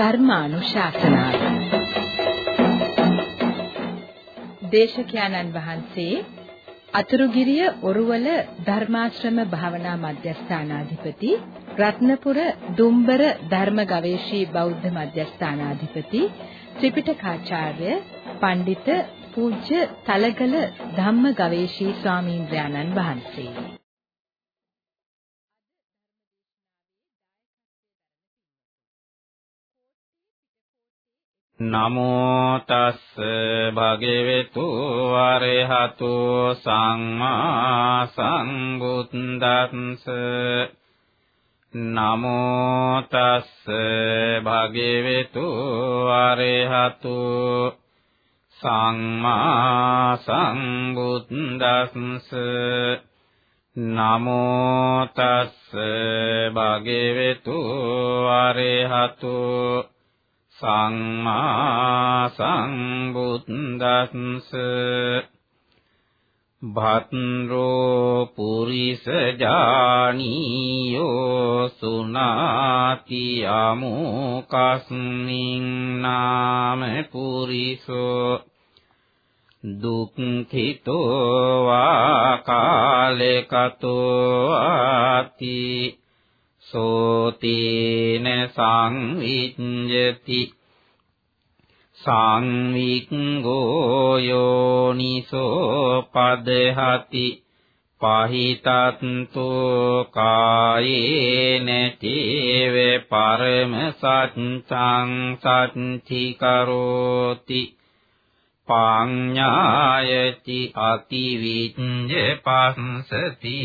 ධර්මානුශාසනාව. දේශකයන්න් වහන්සේ අතුරුගිරිය ඔරුවල ධර්මාශ්‍රම භාවනා මධ්‍යස්ථානාධිපති රත්නපුර දුම්බර ධර්ම ගවේෂී බෞද්ධ මධ්‍යස්ථානාධිපති ත්‍රිපිටකාචාර්ය පඬිත පූජ්‍ය තලගල ධම්ම ගවේෂී ස්වාමීන්ද්‍රයන්න් වහන්සේ. නමෝ තස් භගවතු අරහතු සම්මා සම්බුද්දස්ස නමෝ තස් භගවතු අරහතු සම්මා සම්බුද්දස්ස නමෝ තස් භගවතු අරහතු සම්මා සම්බුද්දස්ස භද්රෝ පුරිස ජානීයෝ සුනාති අමුකස්මින් නාම පුරිසෝ දුක්ඛිතෝ වා කාලකතෝ ආති සෝතේන සංවිඤ්ඤති සංවික්ඛෝ යෝනිසෝ පදහති පහිතත්තු කායේන තේව පරම සත්‍යං සත්‍ති කරෝති පාඤ්ඤායති අතිවිඤ්ඤ පස්සති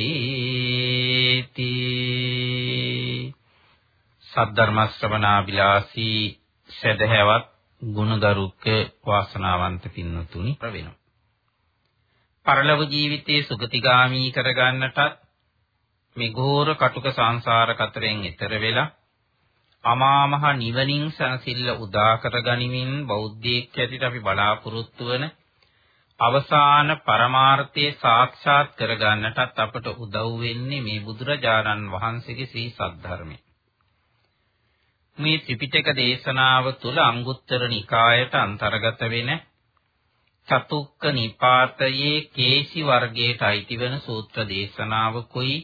සද්ධර්ම ශ්‍රවණා විලාසී සදහැවත් ගුණගරුක වාසනාවන්ත පින්නතුනි ප්‍රවෙනවා. පරලොව ජීවිතයේ සුගතිගාමී කරගන්නටත් මේ ඝෝර කටුක සංසාර කතරෙන් එතර වෙලා අමා මහ නිවනින් සනසිල්ල උදා කරගනිමින් බෞද්ධයෙක් ඇතිට අපි බලාපොරොත්තු වන අවසාන පරමාර්ථයේ සාක්ෂාත් කරගන්නටත් අපට උදව් වෙන්නේ මේ බුදුරජාණන් වහන්සේගේ සී සද්ධර්මය. මේ ත්‍රිපිටක දේශනාව තුළ අංගුත්තර නිකායට අන්තර්ගත වෙන චතුක්ක නිපාතයේ කේසි වර්ගයට අයිති වෙන සූත්‍ර දේශනාවකුයි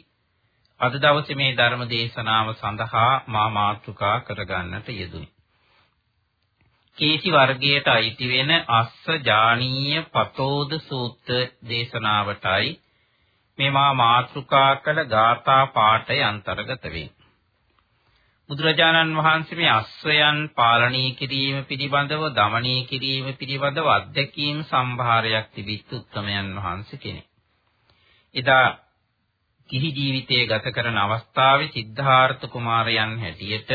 අද දවසේ මේ ධර්ම දේශනාව සඳහා මා මාතෘකා කරගන්නට යෙදුනි. කේසි වර්ගයට අයිති වෙන අස්ස ජානීය පතෝද සූත්‍ර දේශනාවටයි මේ මා මාතෘකා කළ ගාථා පාඨය අන්තර්ගත වේ. බුදුරජාණන් වහන්සේ මේ අස්වයන් පාලනය කිරීම පිළිබඳව দমনය කිරීම පිළිබඳව අධ්‍යක්ීම් සම්භාරයක් තිබිත් උත්තමයන් වහන්සේ කෙනෙක්. එදා කිහි ජීවිතය ගත කරන අවස්ථාවේ සිද්ධාර්ථ කුමාරයන් හැටියට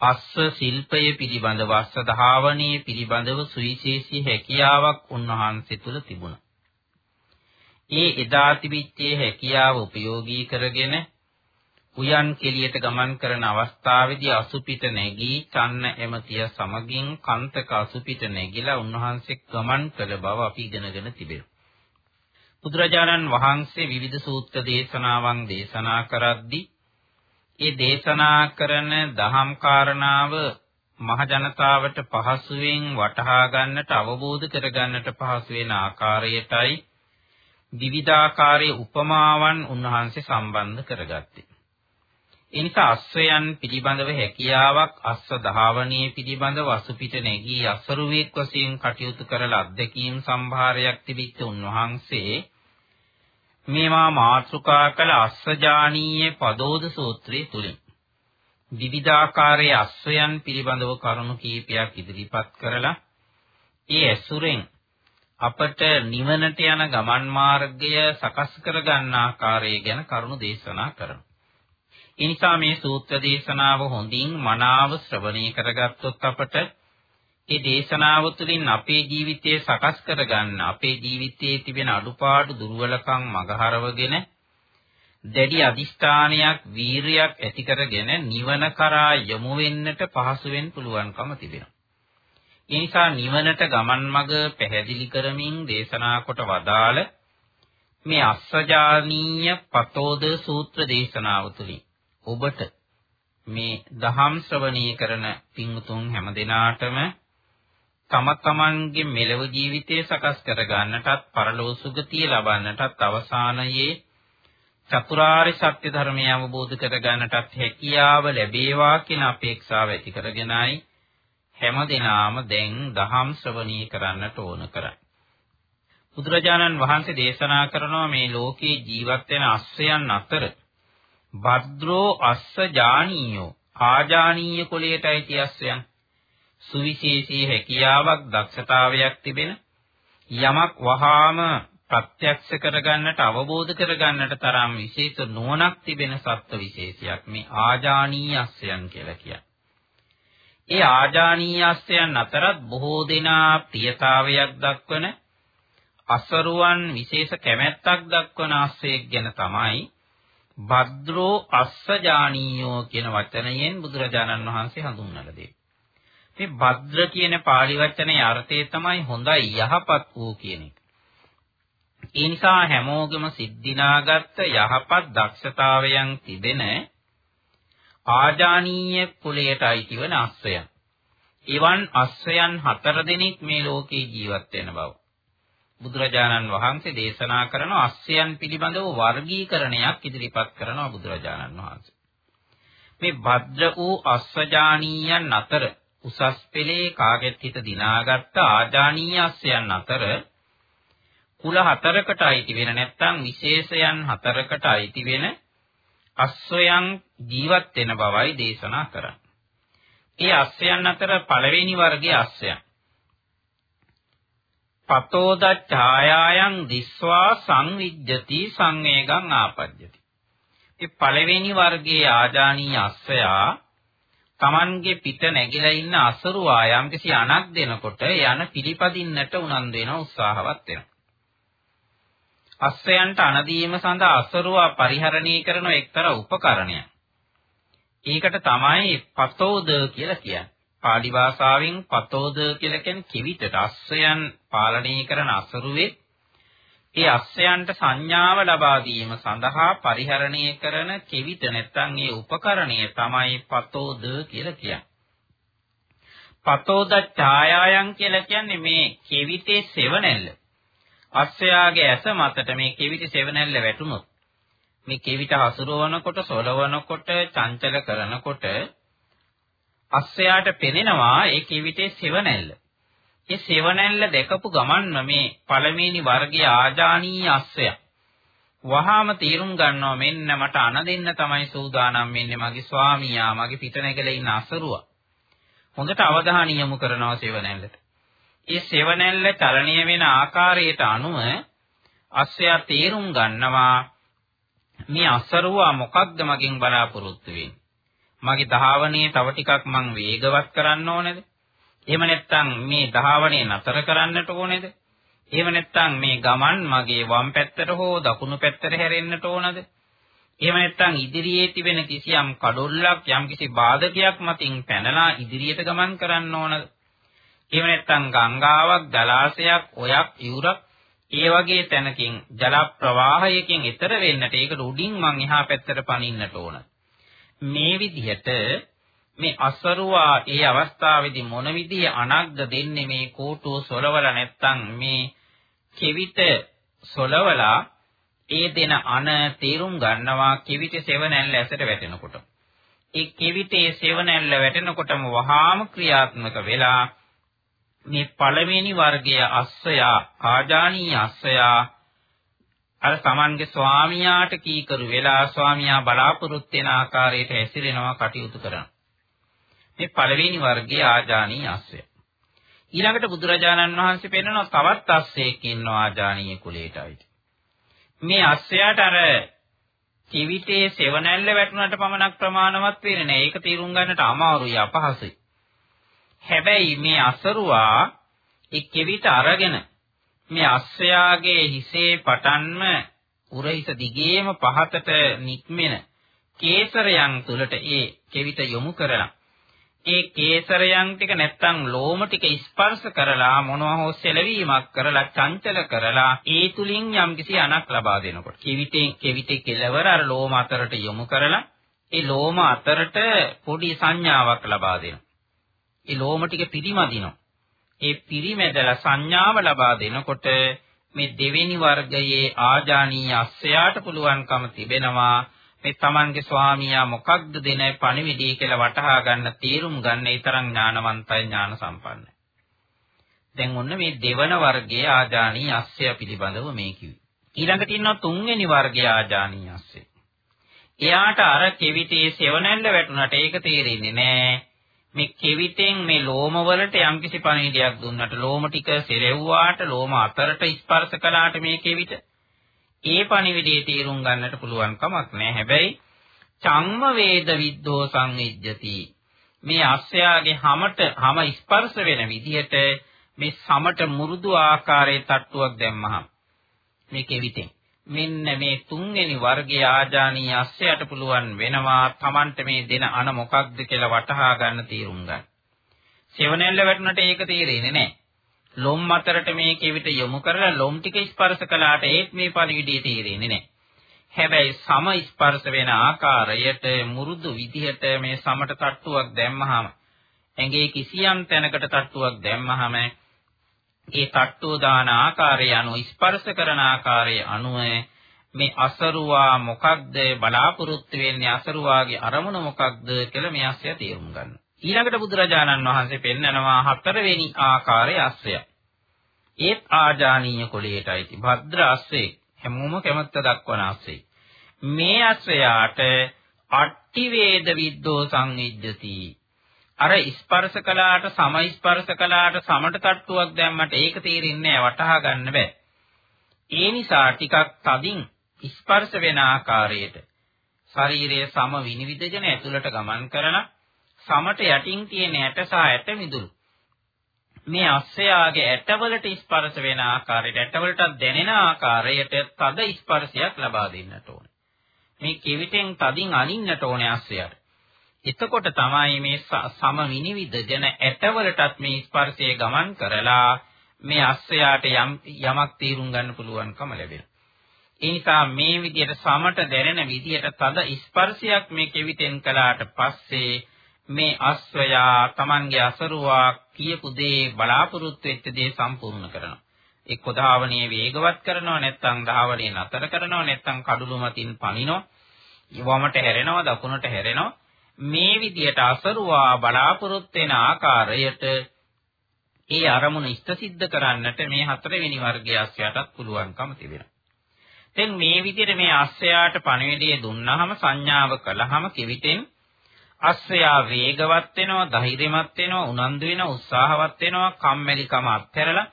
අස්ව ශිල්පය පිළිබඳව අස්ව ධාවනයේ පිළිබඳව සුවිශේෂී හැකියාවක් උන්වහන්සේ තුල තිබුණා. ඒ එදා තිබිච්ච හැකියාව උපයෝගී කරගෙන උයන් කෙලියට ගමන් කරන අවස්ථාවේදී අසුපිට නැගී චන්න එමතිය සමගින් කන්තක අසුපිට නැගිලා උන්වහන්සේ ගමන් කළ බව අපි ඉගෙනගෙන තිබෙනවා. බුදුරජාණන් වහන්සේ විවිධ සූත්‍ර දේශනාවන් දේශනා කරද්දී ඒ දේශනා කරන දහම් කාරණාව මහ ජනතාවට පහසුවෙන් වටහා ගන්නට අවබෝධ කර ගන්නට පහසු වෙන ආකාරයටයි විවිධාකාරයේ උපමාවන් උන්වහන්සේ සම්බන්ධ කරගත්තේ. ඒ නිසා අස්වැයන් පිළිබඳව හැකියාවක් අස්ව ධාවනයේ පිළිබඳව අසුපිට නැගී අසරුවෙක් වශයෙන් කටයුතු කරලා අධ්‍යක්ීම් සම්භාරයක් තිබිච්ච උන්වහන්සේ මේවා මාතෘකා කළ අස්සජානීය පදෝද සූත්‍රයේ තුලින් විවිධාකාරයේ අස්වැයන් පිළිබඳව කරුණු කීපයක් ඉදිරිපත් කරලා ඒ ඇසුරෙන් අපට නිවනට යන ගමන් මාර්ගය සකස් කර ගන්න ආකාරය ගැන කරුණු දේශනා කරනවා. ඒ නිසා මේ සූත්‍ර දේශනාව හොඳින් මනාව ශ්‍රවණය කරගත්තොත් අපට ඒ දේශනාව තුළින් අපේ ජීවිතය සකස් කරගන්න අපේ ජීවිතයේ තිබෙන අඩුපාඩු දුර්වලකම් මගහරවගෙන දැඩි අදිෂ්ඨානයක් වීරියක් ඇති කරගෙන නිවන කරා යොමු වෙන්නට පහසු වෙන්න පුළුවන්කම තිබෙනවා. ඒ නිසා නිවනට ගමන් මඟ පැහැදිලි කරමින් දේශනා කොට වදාළ මේ අස්සජානීය පතෝද සූත්‍ර දේශනාව තුළින් ඔබට මේ දහම් ශ්‍රවණී කරන පින්තුන් හැම දිනාටම තම තමන්ගේ මෙලව ජීවිතය සකස් කර ගන්නටත් පරලෝ සුගතිය ලබන්නටත් අවසානයේ චතුරාර්ය සත්‍ය ධර්මය අවබෝධ කර ගන්නටත් හැකියාව ලැබේවා කියන අපේක්ෂාව ඇති කරගෙනයි හැම දිනාම දැන් දහම් ශ්‍රවණී කරන්නට ඕන කරන්නේ. බුදුරජාණන් වහන්සේ දේශනා කරනවා මේ ලෝකේ ජීවත් වෙන අස්සයන් අතර භද්‍රෝ අස්ස ජානීයෝ ආජානීය කුලයට අයිති අස්සයන් සුවිශේෂී හැකියාවක් දක්ෂතාවයක් තිබෙන යමක් වහාම ප්‍රත්‍යක්ෂ කරගන්නට අවබෝධ කරගන්නට තරම් විශේෂ නුවණක් තිබෙන සත්ත්ව විශේෂයක් මේ ආජානීයස්යන් කියලා කියන්නේ. ඒ ආජානීයස්යන් අතරත් බොහෝ දෙනා ප්‍රියතාවයක් දක්වන අසරුවන් විශේෂ කැමැත්තක් දක්වන ආශ්‍රයෙක් ගැන තමයි භද්‍රෝ අස්සජානීයෝ කියන වචනයෙන් බුදුරජාණන් වහන්සේ හඳුන්වලා දෙන්නේ. මේ භද්‍ර කියන pāli වචනේ අර්ථය තමයි හොඳයි යහපත් වූ කියන එක. ඒ නිසා හැමෝගෙම සිද්ධිනාගත් යහපත් දක්ෂතාවයන් තිබෙන ආජානීය කුලයට අයිති වන අස්සයන්. එවන් අස්සයන් හතර දෙනෙක් මේ ලෝකේ ජීවත් වෙන බව. බුදුරජාණන් වහන්සේ දේශනා කරන අස්සයන් පිළිබඳව වර්ගීකරණයක් ඉදිරිපත් කරනවා බුදුරජාණන් වහන්සේ. මේ භද්‍ර වූ අස්සජානීයන් අතර උසස් පෙළේ කාගෙත් හිත දිනාගත්ත ආජානීය අස්සයන් අතර කුල හතරකට අයිති වෙන නැත්නම් විශේෂයන් හතරකට අයිති වෙන අස්සයන් ජීවත් වෙන බවයි දේශනා කරන්නේ. ඒ අස්සයන් අතර පළවෙනි වර්ගයේ අස්සයන්. පතෝද ඡායායන් දිස්වා සංවිජ්ජති සංවේගං ආපජ්ජති. මේ පළවෙනි වර්ගයේ ආජානීය අස්සයා Tamange පිට නැගිලා ඉන්න අසරු ආයම් කිසි අනක් දෙනකොට යන පිළිපදින්නට උනන්දු වෙන උත්සාහවත් වෙනවා. අස්සයන්ට අනදීම සඳහා අසරුවා පරිහරණය කරන එක්තරා උපකරණයක්. ඒකට තමයි පතෝද කියලා කියන්නේ. පාලි භාෂාවෙන් පතෝද කියලා කියන්නේ කිවිතට අස්සයන් පාලනය කරන අසරුවේ ඒ අස්සයන්ට සංඥාව ලබා දීම සඳහා පරිහරණය කරන කෙවිත නැත්නම් ඒ උපකරණය තමයි පතෝද කියලා කියන්නේ. පතෝද ඡායායන් කියලා කියන්නේ මේ කෙවිතේ සෙවණැල්ල. අස්සයාගේ ඇස මතට මේ කෙවිත සෙවණැල්ල වැටුනොත් මේ කෙවිත හසුරවනකොට සොලවනකොට චංචල කරනකොට අස්සයාට පෙනෙනවා ඒ කෙවිතේ සෙවණැල්ල. ඒ සෙවණැල්ල දැකපු ගමන්ම මේ පළවෙනි වර්ගයේ ආජානීය අස්සය වහාම තීරුම් ගන්නවා මෙන්න මට අන දෙන්න තමයි සූදානම් වෙන්නේ මගේ ස්වාමියා මගේ පිටනැගලා ඉන්න අසරුවා. හොඳට අවධානය යොමු කරනවා සෙවණැල්ලට. ඒ සෙවණැල්ල චලනය වෙන ආකාරයට අනුව අස්සයා තීරුම් ගන්නවා මේ අසරුවා මොකක්ද මගෙන් බලාපොරොත්තු වෙන්නේ. මගේ ධාවනයේ තව ටිකක් මං වේගවත් කරන්න ඕනේද? එහෙම නැත්නම් මේ ධාවනය නතර කරන්නට ඕනේද? එහෙම නැත්නම් මේ ගමන් මගේ වම් පැත්තට හෝ දකුණු පැත්තට හැරෙන්නට ඕනද? එහෙම නැත්නම් ඉදිරියේ තිබෙන කිසියම් කඩොල්ලක් යම්කිසි බාධකයක් මතින් පැනලා ඉදිරියට ගමන් කරන්න ඕනද? එහෙම නැත්නම් ගංගාවක්, ජලාශයක්, ඔයක්, ඉවුරක් ඒ වගේ තැනකින් ජල ප්‍රවාහයකින් ඈතර වෙන්නට ඒකට උඩින් මං එහා පැත්තට පනින්නට ඕන. මේ විදිහට මේ අසරුවා ඒ අවස්ථාවේදී මොන විදිහේ අනග්ද දෙන්නේ මේ කෝටුව සොලවලා නැත්තම් මේ කෙවිත සොලවලා ඒ දෙන අන තීරුම් ගන්නවා කෙවිත සෙවණැල්ල ඇසට වැටෙනකොට. ඒ කෙවිතේ සෙවණැල්ල වැටෙනකොටම වහාම ක්‍රියාත්මක වෙලා මේ පළවෙනි වර්ගයේ අස්සයා ආජානීය අස්සයා අර Tamanගේ ස්වාමියාට කීකරු වෙලා ස්වාමියා බලාපොරොත්තු වෙන ආකාරයට හැසිරෙනවා කටයුතු කරනවා. මේ පළවෙනි වර්ගයේ ආජානීය අස්සය. ඊළඟට බුදුරජාණන් වහන්සේ පෙන්නනවා තවත් අස්සයෙක් ඉන්නවා ආජානීය කුලයටයි. මේ අස්සයාට අර කිවිතේ සෙවණැල්ල වැටුණාට පමණක් ප්‍රමාණවත් වෙන්නේ නැහැ. ඒක තීරුම් ගන්නට අමාරුයි අපහසුයි. හැබැයි මේ අසරුවා ඒ කෙවිත අරගෙන මේ අස්සයාගේ හිසේ පටන්ම උරහිස දිගේම පහතට නික්මෙන කේසරයන් තුලට ඒ කෙවිත යොමු කරලා ඒ කේසරයන් ටික නැත්තම් ලෝම ටික ස්පර්ශ කරලා මොනවා හෝ සෙලවීමක් කරලා චංචල කරලා ඒ තුලින් යම්කිසි අනක් ලබා දෙනකොට කෙවිතෙන් කෙවිතේ කෙලවර අර ලෝම අතරට යොමු කරලා ඒ ලෝම අතරට පොඩි සංඥාවක් ලබා දෙනවා. ඒ ලෝම ටික පිරිමදිනවා. ඒ පිරිමැදලා සංඥාව ලබා දෙනකොට මේ දෙවෙනි වර්ගයේ ආජානීය අස්සයාට පුළුවන්කම තිබෙනවා මේ Tamanගේ ස්වාමියා මොකක්ද දෙන පණිවිඩය කියලා වටහා ගන්න තීරුම් ගන්න ඒ තරම් ඥානවන්තයි ඥාන සම්පන්නයි. දැන් ඔන්න මේ දෙවන වර්ගයේ ආජානීය අස්සය පිළිබඳව මේ කිව්වේ. ඊළඟට ඉන්නවා තුන්වෙනි වර්ගයේ ආජානීය අස්සය. එයාට අර කෙවිතේ සෙවණැල්ල වැටුණාට ඒක තේරෙන්නේ නෑ. මේ කෙවිතෙන් මේ ලෝම වලට යම්කිසි පණිවිඩයක් දුන්නට ලෝම ටික සෙරෙව්වාට ලෝම අතරට ස්පර්ශ කළාට මේ කෙවිත ඒ පණිවිඩයේ තීරුම් ගන්නට පුළුවන් කමක් නැහැ. හැබැයි චම්ම වේද විද්දෝ සංවිජ්ජති. මේ අස්සයාගේ හැමට හැම ස්පර්ශ වෙන විදිහට මේ සමට මුරුදු ආකාරයේ තට්ටුවක් දැම්මහම මේ කෙවිතෙන් මෙන්න මේ තුන්වෙනි වර්ගයේ ආජානීය අස්සයට පුළුවන් වෙනවා Tamanට මේ දෙන අන මොකක්ද කියලා වටහා ගන්න තීරුම් ගන්න. සෙවණැල්ල වැටුණට ඒක තේරෙන්නේ නැහැ. ලොම් අතරට මේ කෙවිත යොමු කරලා ලොම් ටික ස්පර්ශ කළාට ඒත් මේ පරිවිඩිය තේරෙන්නේ නැහැ. හැබැයි සම ස්පර්ශ වෙන ආකාරයට මුරුදු විදිහට මේ සමට තට්ටුවක් දැම්මහම ඇඟේ කිසියම් තැනකට තට්ටුවක් දැම්මහම ඒ තට්ටුව දාන ආකාරය අනුව ස්පර්ශ කරන ආකාරය අනුව මේ අසරුවා මොකක්ද බලාපොරොත්තු වෙන්නේ අසරුවාගේ අරමුණ මොකක්ද කියලා මේ අස්සය තේරුම් ගන්න. ඊළඟට බුදුරජාණන් වහන්සේ පෙන්නනවා හතරවෙනි ආකාරයේ අස්සය. ඒත් ආජානීය කුලයටයි භද්‍ර අස්සේ හැමෝම කැමැත්ත දක්වන අස්සේ. මේ අස්සයාට අට්ටි වේද විද්දෝ සංවිජ්ජති අර ස්පර්ශ කළාට සම ස්පර්ශ කළාට සමට තට්ටුවක් දැම්මට ඒක තේරෙන්නේ නැහැ වටහා ගන්න බෑ. ඒ නිසා ටිකක් තදින් ස්පර්ශ වෙන ආකාරයට ශරීරයේ සම විනිවිදගෙන ඇතුළට ගමන් කරන සමට යටින් තියෙන ඇට සහ ඇට මිදුළු මේ අස්සයාගේ ඇටවලට ස්පර්ශ වෙන ආකාරයට ඇටවලට දැනෙන ආකාරයට තද ස්පර්ශයක් ලබා දෙන්නට ඕනේ. මේ කෙවිතෙන් තදින් අනින්නට ඕනේ අස්සයට. එතකොට තමයි මේ සම විනිවිදගෙන ඇටවලටත් මේ ස්පර්ශය ගමන් කරලා මේ අස්සයාට යම් යමක් තීරුම් ගන්න පුළුවන්කම ලැබෙනවා. ඒ නිසා මේ විදිහට සමට දැනෙන විදිහට තද ස්පර්ශයක් මේ කෙවිතෙන් කළාට පස්සේ මේ අස්වැයා Tamange අසරුවා කියපු දේ බලාපොරොත්තු වෙච්ච දේ සම්පූර්ණ කරනවා. එක්ක ධාවනයේ වේගවත් කරනවා නැත්නම් ධාවනයේ නතර කරනවා නැත්නම් කඩළු මතින් පනිනවා. වමට හැරෙනවා දකුණට හැරෙනවා මේ විදියට අසරුවා බලාපොරොත්තු වෙන ආකාරයට ඒ අරමුණ ඉෂ්ට සිද්ධ කරන්නට මේ හතරවෙනි වර්ගයේ අස්සයටත් පුළුවන්කම තිබෙනවා. දැන් මේ විදිහට මේ අස්සයාට පණිවිඩය දුන්නාම සංඥාව කළාම කිවිතෙන් අස්සයා වේගවත් වෙනවා, ධෛර්යමත් වෙනවා, උනන්දු වෙනවා, උත්සාහවත් වෙනවා, කම්මැලිකම අත්හැරලා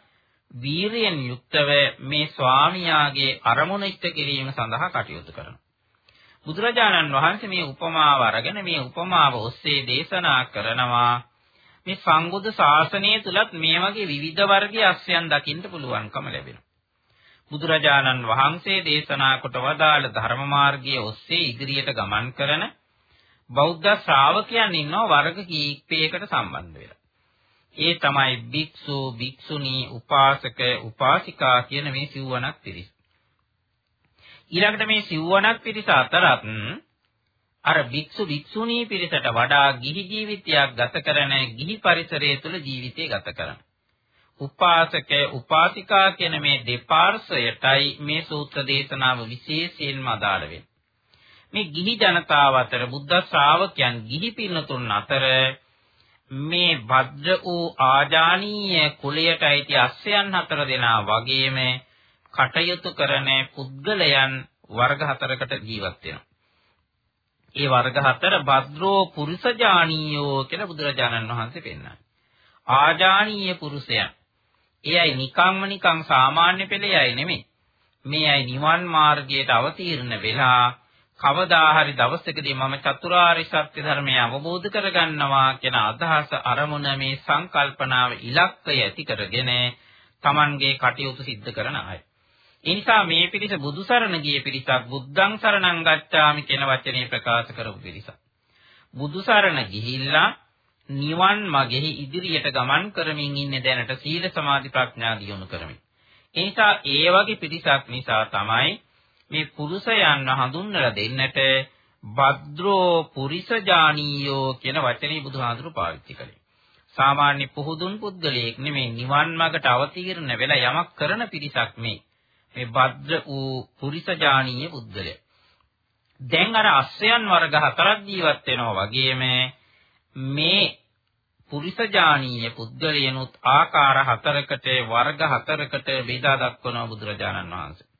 වීරියෙන් යුක්තව මේ ස්වාමියාගේ අරමුණ ඉෂ්ට කිරීම සඳහා කටයුතු කරනවා. බුදුරජාණන් වහන්සේ මේ උපමාව අරගෙන මේ උපමාව ඔස්සේ දේශනා කරනවා මේ සංබුද්ධ ශාසනය තුලත් මේ වගේ විවිධ වර්ගයේ අස්යන් දකින්න පුළුවන්කම ලැබෙනවා. බුදුරජාණන් වහන්සේ දේශනා කොට වදාළ ධර්ම මාර්ගයේ ඔස්සේ ඉදිරියට ගමන් කරන බෞද්ධ ශ්‍රාවකයන් ඉන්නවා වර්ග කීපයකට සම්බන්ධ වෙලා. ඒ තමයි භික්ෂු, භික්ෂුණී, උපාසක, උපාසිකා කියන මේ සිව්වණක් පිරිස. ඊළඟට මේ සිව්වණක් පිරිස අතරත් අර භික්ෂු භික්ෂුණී පිරිසට වඩා ගිහි ජීවිතයක් ගත කරන ගිහි පරිසරය තුළ ජීවිතය ගත කරන. උපාසක උපාසිකා කියන මේ දෙපාර්ශ්වයටයි මේ සූත්‍ර දේශනාව විශේෂයෙන්ම අදාළ වෙන්නේ. මේ ගිහි ජනතාව අතර බුද්ධ ශ්‍රාවකයන් ගිහි පින්නතුන් අතර මේ භද්‍ර වූ ආජානීය කුලයට අයිති අස්සයන් හතර දෙනා වගේම කටයුතු කරන පුද්ගලයන් වර්ග හතරකට ජීවත් වෙනවා. ඒ වර්ග හතර භද්‍රෝ පුරුෂජානීයෝ කියලා බුදුරජාණන් වහන්සේ පෙන්නනවා. ආජානීය පුරුෂයන්. ඒ අය නිකම්ම නිකම් සාමාන්‍ය පෙළේ අය නෙමෙයි. මේ අය නිවන් මාර්ගයට අවතීර්ණ වෙලා කවදා හරි දවසකදී මම චතුරාර්ය සත්‍ය ධර්මය අවබෝධ කරගන්නවා කියන අදහස අරමුණ මේ සංකල්පනාව ඉලක්කය ඇති කරගෙන Tamanගේ කටයුතු සිද්ධ කරන අය. ඒ නිසා මේ පිරිස බුදු සරණ ගිය පිරිසක් බුද්ධං සරණං ගච්ඡාමි කියන වචනේ ප්‍රකාශ කරපු පිරිසක්. බුදු සරණ ගිහිල්ලා නිවන් මගෙහි ඉදිරියට ගමන් කරමින් ඉන්නේ දැනට සීල සමාධි ප්‍රඥා දියුණු කරමින්. ඒ නිසා ඒ වගේ පිරිසක් නිසා තමයි මේ පුරුෂයන්ව හඳුන්වලා දෙන්නට භද්‍රෝ පුරිසජානීයෝ කියන වචනේ බුදුහාඳුරු පාවිච්චි කළේ. සාමාන්‍ය පුහුදුන් පුද්ගලයෙක් නෙමෙයි නිවන් මාර්ගට අවතීර්ණ වෙලා යමක් කරන පිරිසක් මේ. මේ භද්‍ර වූ පුරිසජානීය පුද්ගලයා. දැන් අර අස්සයන් වර්ග හතරක් ජීවත් වෙනවා වගේම මේ පුරිසජානීය පුද්ගලයනුත් ආකාර හතරකට වර්ග හතරකට බෙදා දක්වනවා බුදුරජාණන් වහන්සේ.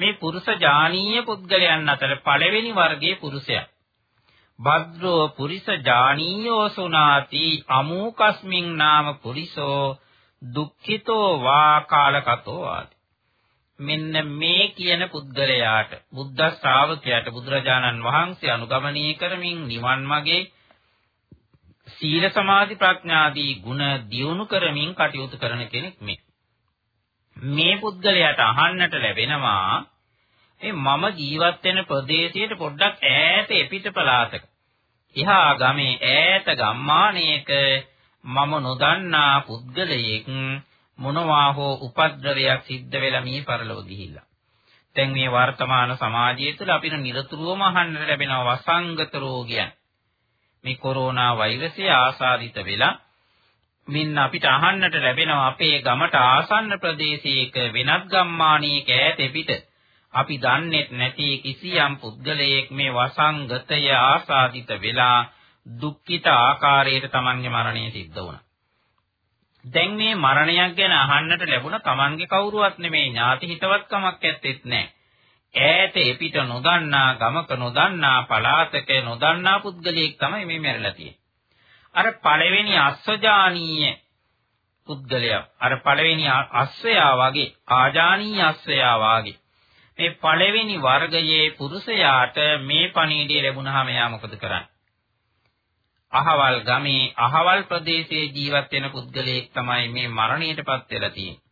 මේ පුරුෂජානීය පුද්ගලයන් අතර පළවෙනි වර්ගයේ පුරුෂයා. භද්‍රෝ පුරිසජානීයෝ සුනාති අමූකස්මින් නාම පුරිසෝ දුක්ඛිතෝ වා කාලකතෝ ආදි. මෙන්න මේ කියන පුද්ගලයාට බුද්ධ ශ්‍රාවකයාට බුදුරජාණන් වහන්සේ අනුගමනය කරමින් නිවන් මාගේ සීල සමාධි ප්‍රඥාදී ගුණ දියුණු කරමින් කටයුතු කරන කෙනෙක් මේ. මේ පුද්ගලයාට අහන්නට ලැබෙනවා මේ මම ජීවත් වෙන ප්‍රදේශයට පොඩ්ඩක් ඈත එපිට පළාතක. එහා ගමේ ඈත ගම්මානයක මම නොදන්නා පුද්ගලයෙක් මොනවා හෝ උපද්‍රවයක් සිද්ධ වෙලා මේ පරලොව ගිහිල්ලා. දැන් මේ වර්තමාන සමාජය තුළ අපිට නිරතුරුවම අහන්න ලැබෙන වසංගත රෝගයන්. මේ කොරෝනා වෛරසය ආසාදිත වෙලා මින් අපිට අහන්නට ලැබෙනවා අපේ ගමට ආසන්න ප්‍රදේශයක වෙනත් ගම්මානයක ඈත පිට අපි දන්නේත් නැති කිසියම් පුද්ගලයෙක් මේ වසංගතය ආසාදිත වෙලා දුක්ඛිත ආකාරයට Tamange මරණය සිද්ධ වුණා. දැන් මේ මරණයක් ගැන අහන්නට ලැබුණ Tamange කවුරුවත් නෙමේ ඥාති හිතවත්කමක් ඇත්තෙත් නැහැ. ඈත එපිට නොදන්නා ගමක නොදන්නා පළාතක නොදන්නා පුද්ගලයෙක් තමයි මේ මැරලා තියෙන්නේ. අර පළවෙනි අස්සජානීය පුද්ගලයා අර පළවෙනි අස්සයා වගේ ආජානීය අස්සයා වගේ මේ පළවෙනි වර්ගයේ පුරුෂයාට මේ පණිවිඩය ලැබුණාම එයා මොකද කරන්නේ? අහවල් ගමේ අහවල් ප්‍රදේශයේ ජීවත් වෙන පුද්ගලයෙක් තමයි මේ මරණයටපත් වෙලා තියෙන්නේ.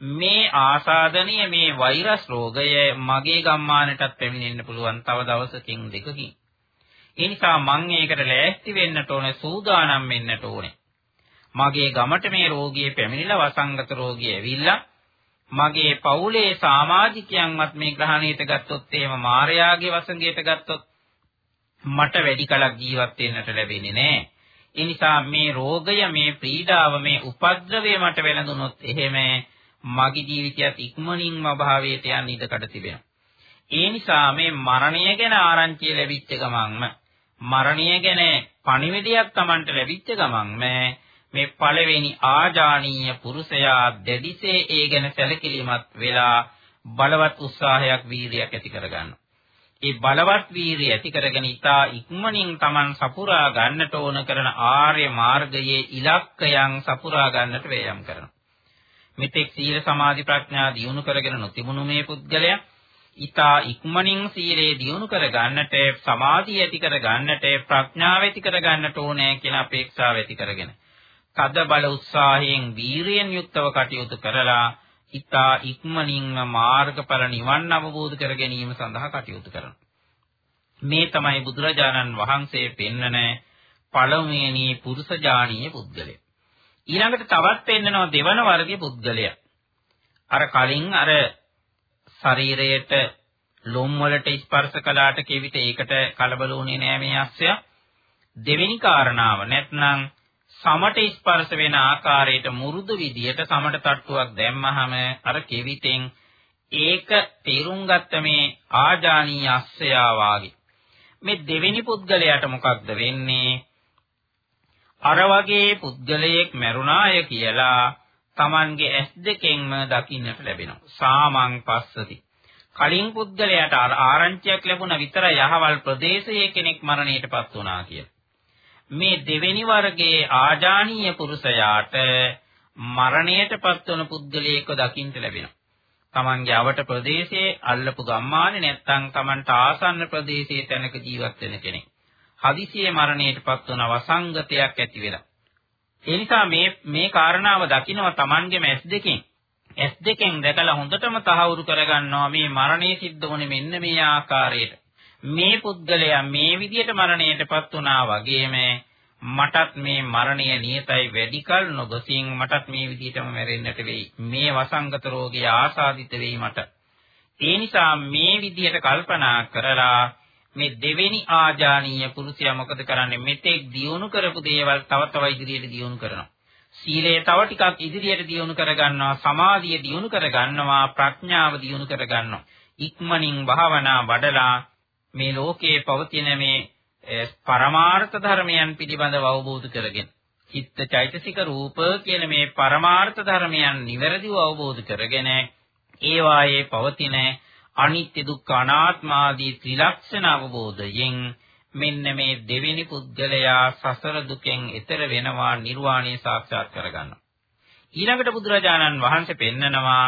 මේ ආසාදනීය මේ වෛරස් රෝගය මගේ ගම්මානටත් පැමිණෙන්න පුළුවන් තව දවසකින් දෙකකින්. ඒ නිසා මම ඒකට ලෑස්ති වෙන්නට ඕනේ, සූදානම් වෙන්නට ඕනේ. මගේ ගමට මේ රෝගිය පැමිණිලා වසංගත රෝගිය ඇවිල්ලා මගේ පවුලේ සමාජිකයන්වත් මේ ග්‍රහණයට ගත්තොත් එහෙම මායාගේ වසඟයට ගත්තොත් මට වැඩි කලක් ජීවත් වෙන්නට ලැබෙන්නේ නැහැ. ඒ නිසා මේ රෝගය, මේ පීඩාව, මේ උපද්‍රවය මට වැළඳුනොත් එහෙම මගේ ජීවිතයත් ඉක්මනින්ම අභාවයට යන්න ඉඩකඩ තිබෙනවා. ඒ නිසා මේ මරණය ගැන ආරංචිය ලැබිච්ච ගමන්ම මරණය ගැන පණිවිඩයක් Tamanට ලැබිච්ච ගමන් මේ පළවෙනි ආජානීය පුරුෂයා දෙදිසේ ඒ ගැන සැලකිලිමත් වෙලා බලවත් උත්සාහයක් වීරියක් ඇති කරගන්නවා. ඒ බලවත් වීරිය ඇති කරගෙන ඊතා ඉක්මනින් Taman සපුරා ගන්නට ඕන කරන ආර්ය මාර්ගයේ ඉලක්කයන් සපුරා ගන්නට වේයම් කරනවා. මෙතෙක් සීල සමාධි ප්‍රඥා දියුණු කරගෙන නොතිබුණු මේ පුද්ගලයා ඊතා ඉක්මනින් සීලේ දියුණු කර ගන්නට සමාධිය ඇති කර ගන්නට ප්‍රඥාව ඇති කර ගන්නට ඕනේ කියන අපේක්ෂාව ඇති කරගෙන. කද බල උත්සාහයෙන් වීරියෙන් යුක්තව කටයුතු කරලා ඊතා ඉක්මනින්ම මාර්ගඵල නිවන් අවබෝධ කර ගැනීම සඳහා කටයුතු කරනවා. මේ තමයි බුදුරජාණන් වහන්සේ පෙන්වන පළමුවෙනි පුරුෂජානීය පුද්ගලය. ඊළඟට තවත් පෙන්නනවා දෙවන වර්ගයේ පුද්ගලයා. අර කලින් අර ශරීරයට ලොම් වලට ස්පර්ශ කළාට කෙවිත ඒකට කලබල වුණේ නෑ මේ අස්සය. දෙවෙනි කාරණාව නැත්නම් සමට ස්පර්ශ වෙන ආකාරයට මුරුදු විදියට සමට තට්ටුවක් දැම්මහම අර කෙවිතෙන් ඒක තේරුම් ගත්ත මේ ආජානීය අස්සයා වාගේ. මේ දෙවෙනි පුද්ගලයාට මොකක්ද වෙන්නේ? අර වගේ පුද්ගලයෙක් මරුණාය කියලා Tamanගේ ඇස් දෙකෙන්ම දකින්නට ලැබෙනවා. සාමං පස්සති. කලින් පුද්ගලයාට ආරංචියක් ලැබුණ විතර යහවල් ප්‍රදේශයේ කෙනෙක් මරණයටපත් වුණා කියලා. මේ දෙවෙනි වර්ගයේ ආජානීය පුරුෂයාට මරණයටපත් වන පුද්ගලයෙක්ව දකින්න ලැබෙනවා. Tamanගේ අවට ප්‍රදේශයේ අල්ලපු ගම්මානේ නැත්නම් Tamanට ආසන්න ප්‍රදේශයේ තැනක ජීවත් වෙන කෙනෙක්. හදිසියේ මරණයටපත් වන වසංගතයක් ඇති වෙලා. ඒ නිසා මේ මේ කාරණාව දකිනවා Tamanගේම S2කින්. S2කින් දැකලා හොඳටම තහවුරු කරගන්නවා මේ මරණය සිද්ධ වුනේ මෙන්න මේ ආකාරයට. මේ පුද්ගලයා මේ විදියට මරණයටපත් වුණා වගේම මටත් මේ මරණය නියතයි වැඩිකල් නොගසින් මටත් මේ විදිහටම මැරෙන්නට වෙයි. මේ වසංගත රෝගය ආසාදිත වෙයි මට. ඒ නිසා මේ විදිහට කල්පනා කරලා මේ දෙවෙනි ආජානීය පුරුෂයා මොකද කරන්නේ? මෙතෙක් දියුණු කරපු දේවල් තව තව ඉදිරියට දියුණු කරනවා. සීලය තව ටිකක් ඉදිරියට දියුණු කරගන්නවා සමාධිය දියුණු කරගන්නවා ප්‍රඥාව දියුණු කරගන්නවා. ඉක්මනින් භාවනා වඩලා මේ ලෝකයේ පවතින මේ පරමාර්ථ ධර්මයන් පිළිබඳව අවබෝධ කරගෙන චිත්ත චෛතසික රූප කියන මේ පරමාර්ථ ධර්මයන් නිවැරදිව අවබෝධ කරගෙන ඒවායේ පවතින අනිත්‍ය දුක්ඛ අනාත්ම ආදී ත්‍රිලක්ෂණ අවබෝධයෙන් මෙන්න මේ දෙවෙනි පුද්ගලයා සසර දුකෙන් එතර වෙනවා නිර්වාණය සාක්ෂාත් කරගන්නවා. ඊළඟට බුදුරජාණන් වහන්සේ පෙන්නනවා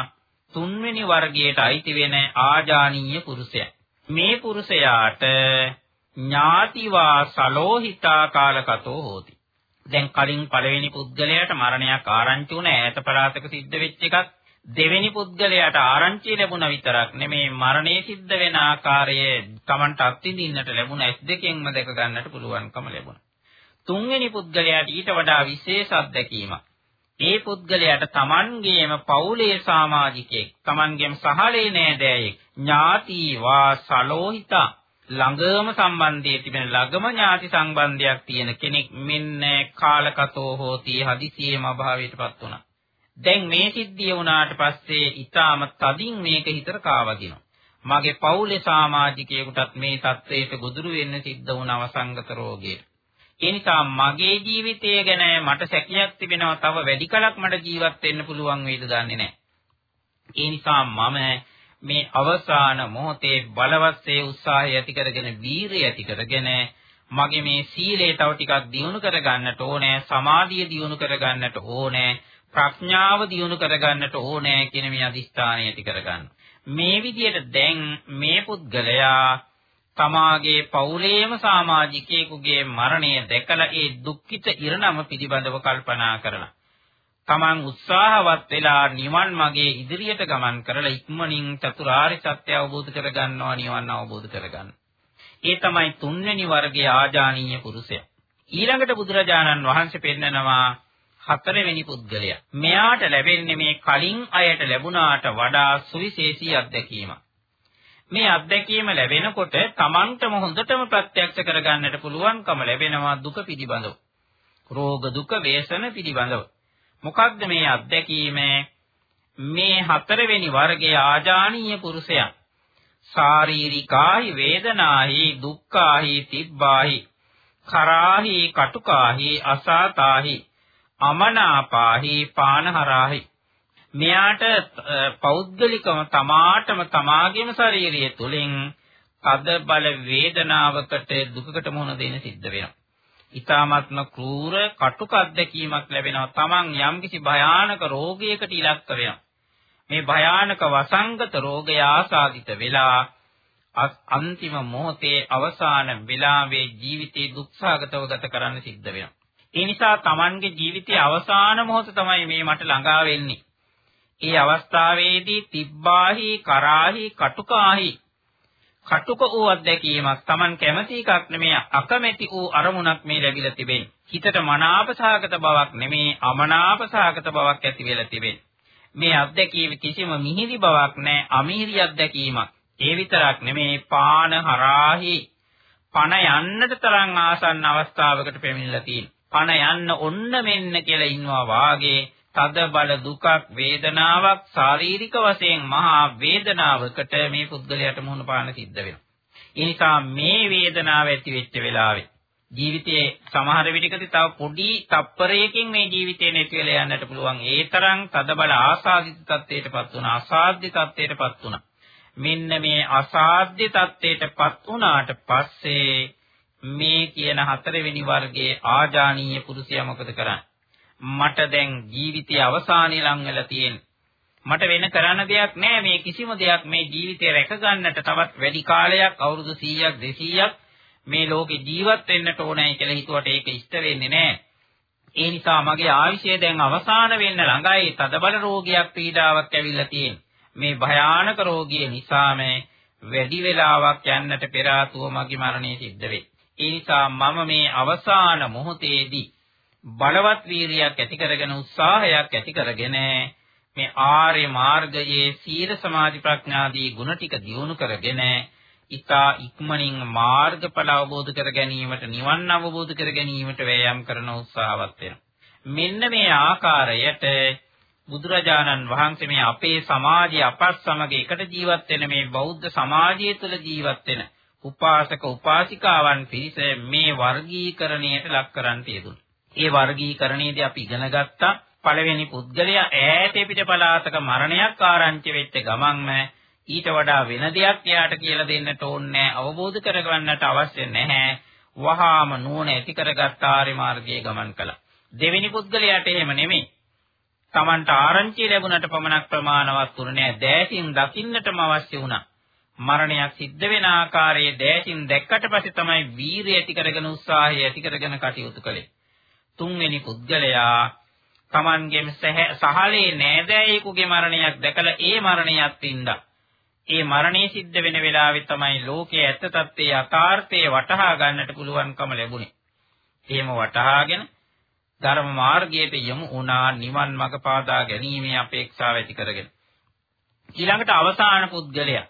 තුන්වෙනි වර්ගයට අයිති වෙන ආජානීය පුරුෂයා මේ පුරුෂයාට ඥාතිවා සලෝහිතා කාලකතෝ හෝති. දැන් කලින් පළවෙනි පුද්ගලයාට මරණයක් ආරංචි වුණ. ඈත පළාතක සිද්ධ වෙච්ච එකක් දෙවෙනි පුද්ගලයාට ආරංචි ලැබුණ විතරක් නෙමේ මරණය සිද්ධ වෙන ආකාරයේ Tamanට අත්විඳින්නට ලැබුණ ඇස් දෙකෙන්ම දැක ගන්නට පුළුවන්කම ලැබුණා. තුන්වෙනි පුද්ගලයාට ඊට වඩා විශේෂ අත්දැකීමක්. ඒ පුද්ගලයාට Tamanගේම පවුලේ සමාජිකයෙක්, Tamanගේම සහලේ නෑදෑයෙක්, ඥාති වා සලෝහිතා ළඟම සම්බන්ධයේ තිබෙන ළඟම ඥාති සම්බන්ධයක් තියෙන කෙනෙක් මෙන්න කාලකතෝ හෝති හදිසියේම අභාවයටපත් වුණා. දැන් මේ සිද්ධිය වුණාට පස්සේ ඊටාම තදින් මේක හිතර කාවදිනවා. මගේ පවුලේ සමාජිකයෙකුටත් මේ தത്വයට ගොදුරු වෙන්න සිද්ධ වුණ අවසංගත රෝගයට. ඒ නිසා මගේ ජීවිතය ගැන මට සැකයක් තිබෙනවා තව වැඩි කලක් මට ජීවත් වෙන්න පුළුවන් වේද දන්නේ නැහැ. ඒ නිසා මම මේ අවසාන මොහොතේ බලවත්සේ උත්සාහය ඇති කරගෙන වීරිය ඇති කරගෙන මගේ මේ සීලය තව ටිකක් දියුණු කරගන්නට ඕනේ සමාධිය දියුණු කරගන්නට ඕනේ ප්‍රඥාව දියුණු කරගන්නට ඕනේ කියන මේ අදිස්ථානය ඇති කරගන්න. මේ විදිහට දැන් මේ පුද්ගලයා තමාගේ පවුලේම සමාජිකයෙකුගේ මරණය දැකලා ඒ දුක්ඛිත ඉරණම පිළිබඳව කල්පනා කරලා තමන් උත්සාහවත් වෙලා නිවන් මාගේ ඉදිරියට ගමන් කරලා ඉක්මනින් චතුරාර්ය සත්‍ය අවබෝධ කරගන්නවා නිවන් අවබෝධ කරගන්න. ඒ තමයි තුන්වෙනි වර්ගයේ ආජානීය පුරුෂයා. ඊළඟට බුදුරජාණන් වහන්සේ පෙන්නනවා හතරවෙනි පුද්ගලයා. මෙයාට ලැබෙන්නේ මේ කලින් අයට ලැබුණාට වඩා සුවිශේෂී අත්දැකීමක්. මේ අත්දැකීම ලැබෙනකොට Tamanටම හොඳටම ප්‍රත්‍යක්ෂ කරගන්නට පුළුවන්කම ලැබෙනවා දුක පිළිබඳව. රෝග දුක වේසන පිළිබඳව. මොකක්ද මේ අත්දැකීම? මේ හතරවෙනි වර්ගයේ ආජානීය පුරුෂයන් ශාරීරිකාහි වේදනාහි දුක්ඛාහි තිබ්බාහි කරාහි කටුකාහි අසාතාහි අමනාපාහි පානහරාහි මෙයාට පෞද්ගලිකම තමාටම තමාගේම ශාරීරිය තුලින් තද බල වේදනාවකට දුකකට මුහුණ දෙන්න සිද්ධ වෙනවා. ඊ타මත්ම ක්‍රූර කටුක අත්දැකීමක් ලැබෙනවා. Taman යම්කිසි භයානක රෝගයකට ඉලක්ක වෙනවා. මේ භයානක වසංගත රෝගය ආසාදිත වෙලා අන්තිම මොහොතේ අවසාන වෙලාවේ ජීවිතේ දුක්සහගතව ගත කරන්න සිද්ධ වෙනවා. ඒ නිසා Tamanගේ ජීවිතයේ අවසාන මොහොත තමයි මේ මට ළඟා වෙන්නේ. ඒ අවස්ථාවේදී තිබ්බාහි කරාහි කටුකාහි කටුක වූ අත්දැකීමක් Taman කැමති එකක් නෙමෙයි අකමැති වූ අරමුණක් මේ ලැබිලා තිබෙන්නේ. හිතට මනාපසහගත බවක් නෙමෙයි අමනාපසහගත බවක් ඇති වෙලා තිබෙන්නේ. මේ අත්දැකීම කිසිම මිහිරි බවක් නැහැ අමිහිරි අත්දැකීමක්. ඒ විතරක් නෙමෙයි පාන හරාහි පණ යන්නට තරම් ආසන්න අවස්ථාවකට පැමිණලා තියෙනවා. පණ යන්න ඔන්න මෙන්න කියලා ඉන්නවා වාගේ තද බල දුකක් වේදනාවක් ශාරීරික වශයෙන් මහා වේදනාවකට මේ පුද්ගලයාට මුහුණ පාන සිද්ධ වෙනවා. ඒ නිසා මේ වේදනාව ඇති වෙච්ච වෙලාවේ ජීවිතයේ සමහර විටකදී තව පොඩි තප්පරයකින් මේ ජීවිතේ නැති වෙලා යන්නට පුළුවන්. ඒ තරම් තද බල ආසාදිත තත්ත්වයටපත් වුණා. අසාධ්‍ය තත්ත්වයටපත් වුණා. මෙන්න මේ අසාධ්‍ය තත්ත්වයටපත් වුණාට පස්සේ මේ කියන හතරවෙනි වර්ගයේ ආජානීය පුරුෂයා මොකද කරන්නේ? මට දැන් ජීවිතයේ අවසානයේ ලං වෙලා තියෙන්නේ. මට වෙන කරන්න දෙයක් නැහැ මේ කිසිම දෙයක් මේ ජීවිතේ රැක ගන්නට තවත් වැඩි කාලයක් අවුරුදු 100ක් 200ක් මේ ලෝකේ ජීවත් වෙන්නට ඕනයි කියලා හිතුවට ඒක ඉෂ්ට වෙන්නේ නැහැ. ඒ නිසා මගේ ආයුෂය දැන් අවසාන වෙන්න ළඟයි. තදබල රෝගයක් පීඩාවක් ඇවිල්ලා තියෙන්නේ. මේ භයානක රෝගිය නිසාම වැඩි වෙලාවක් යන්නට පෙර ආතුව මගේ මරණය සිද්ධ වෙයි. ඒ නිසා මම මේ අවසාන මොහොතේදී බලවත් වීරියක් ඇති කරගෙන උත්සාහයක් ඇති කරගෙන මේ ආර්ය මාර්ගයේ සීල සමාධි ප්‍රඥාදී ගුණ ටික දියුණු කරගෙන ඊතා ඉක්මනින් මාර්ගඵල අවබෝධ කර ගැනීමට නිවන් අවබෝධ කර ගැනීමට වෑයම් කරන උත්සාහවත් වෙනවා. මෙන්න මේ ආකාරයට බුදුරජාණන් වහන්සේ මේ අපේ සමාජයේ අපත් සමග එකට ජීවත් වෙන මේ බෞද්ධ සමාජය තුළ ජීවත් වෙන උපාසක උපාසිකාවන් පිරිස මේ වර්ගීකරණයට ලක් කරන්න යෙදුණා. ඒ වර්ගීකරණයේදී අපි ඉගෙන ගත්තා පළවෙනි පුද්ගලයා ඈතේ පිට පළාතක මරණයක් ආරංචි වෙච්ච ගමන්ම ඊට වඩා වෙන දෙයක් එයාට කියලා දෙන්නට ඕනේ අවබෝධ කරගන්නට අවශ්‍ය නැහැ. වහාම නුවණ ඇති කරගත් ආර්ය මාර්ගයේ ගමන් කළා. දෙවෙනි පුද්ගලයාට එහෙම නෙමෙයි. Tamanට ආරංචි ලැබුණට පමණක් ප්‍රමාණවත් වුණේ නැහැ. දෑසින් දකින්නටම අවශ්‍ය වුණා. මරණයක් සිද්ධ වෙන ආකාරයේ දෑසින් දැක්කට පස්සේ තමයි වීරිය ඇති කරගෙන උත්සාහය ඇති කරගෙන කටයුතු කළේ. තුන්වෙනි පුද්ගලයා Tamanගෙම සහලේ නෑදෑයෙකුගේ මරණයක් දැකලා ඒ මරණයත් වින්දා. ඒ මරණය සිද්ධ වෙන වෙලාවේ තමයි ලෝකයේ ඇත්ත తත්ත්වයේ යථාර්ථය වටහා ගන්නට පුළුවන්කම ලැබුණේ. එහෙම වටහාගෙන ධර්ම මාර්ගයට යමු වුණා නිවන් මඟ පාදා ගැනීමේ අපේක්ෂාව ඇති කරගෙන. ඊළඟට අවසාන පුද්ගලයා